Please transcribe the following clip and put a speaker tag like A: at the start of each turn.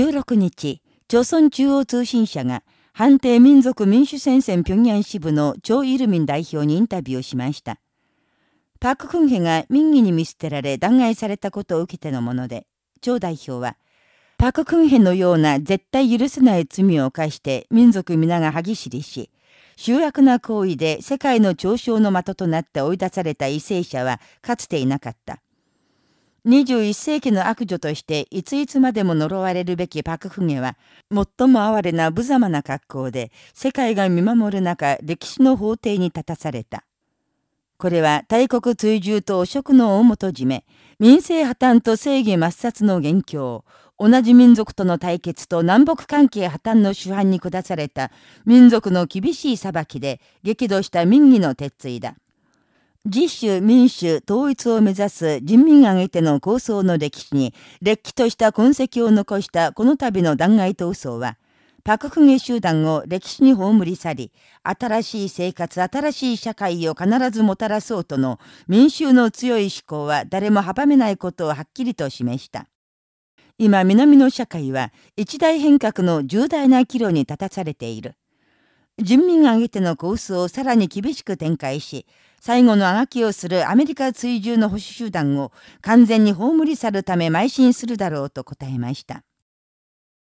A: 16日、朝鮮中央通信社が、反帝民族民主戦線平壌支部のチョ・イルミン代表にインタビューしました。パク・クンヘが民意に見捨てられ弾劾されたことを受けてのもので、チョ代表は、パク・クンヘのような絶対許せない罪を犯して民族皆が歯ぎしりし、集約な行為で世界の嘲笑の的となって追い出された為政者はかつていなかった。21世紀の悪女としていついつまでも呪われるべきパクフゲは、最も哀れな無様な格好で、世界が見守る中、歴史の法廷に立たされた。これは大国追従と汚職の大元締め、民政破綻と正義抹殺の元凶、同じ民族との対決と南北関係破綻の主犯に下された民族の厳しい裁きで激怒した民義の鉄槌だ。自主民主統一を目指す人民挙げての構想の歴史に、歴史とした痕跡を残したこの度の弾劾闘争は、パククゲ集団を歴史に葬り去り、新しい生活、新しい社会を必ずもたらそうとの民衆の強い思考は誰も阻めないことをはっきりと示した。今、南の社会は一大変革の重大な岐路に立たされている。人民挙げての構想をさらに厳しく展開し、最後のあがきをするアメリカ追従の保守集団を完全に葬り去るため邁進するだろうと答えました。